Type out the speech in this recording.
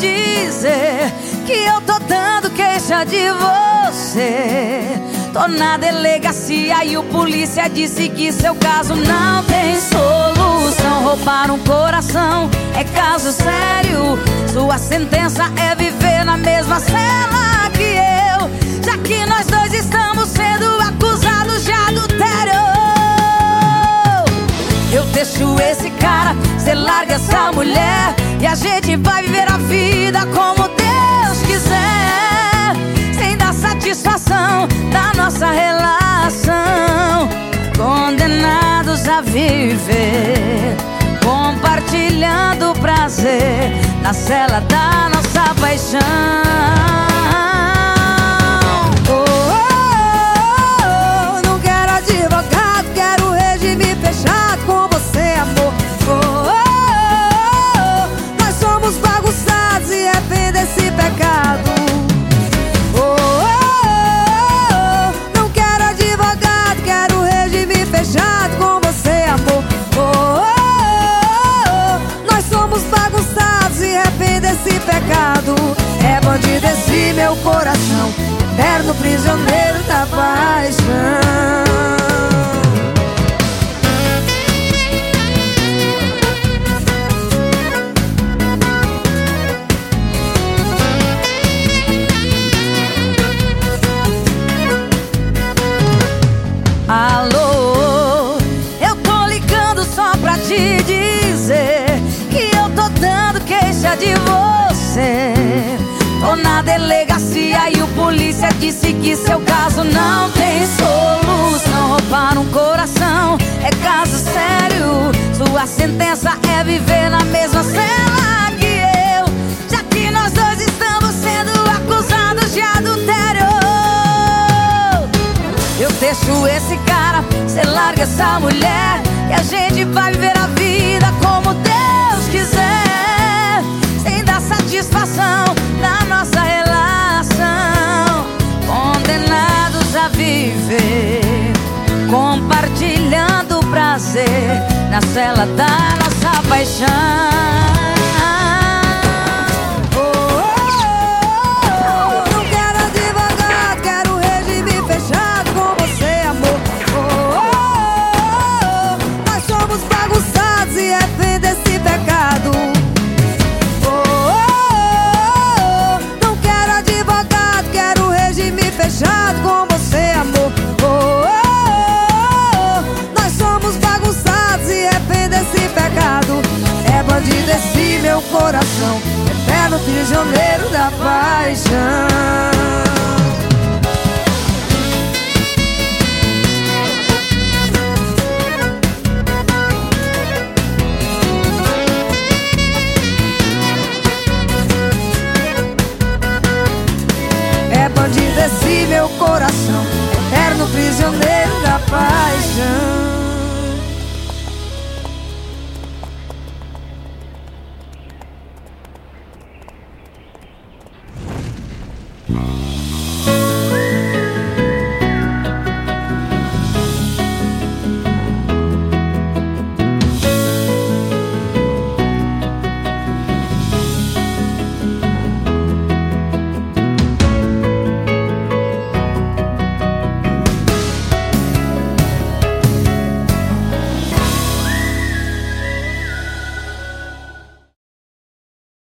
dizer que eu tô dando queixa de você. Tô na delegacia e o polícia disse que seu caso não tem solução. Roubar um coração é caso sério. Sua sentença é viver na mesma cela que eu, já que nós dois estamos sendo acusados de adultério. Eu deixo esse cara, cê larga essa mulher e a gente vai viver a vida como Deus quiser, sem dar satisfação da nossa relação. Condenados a viver, compartilhando o prazer na cela da nossa paixão. Meu coração, eterno prisioneiro da paixão. Seu caso não tem solução. Roubar um coração é caso sério. Sua sentença é viver na mesma cela que eu, já que nós dois estamos sendo acusados de adultério. Eu deixo esse cara, cê larga essa mulher e a gente vai viver viver, compartilhando o prazer na cela da nossa paixão. Coração. Eterno prisioneiro da paixão. É bandido esse meu coração. Eterno prisioneiro da paixão Mm-hmm.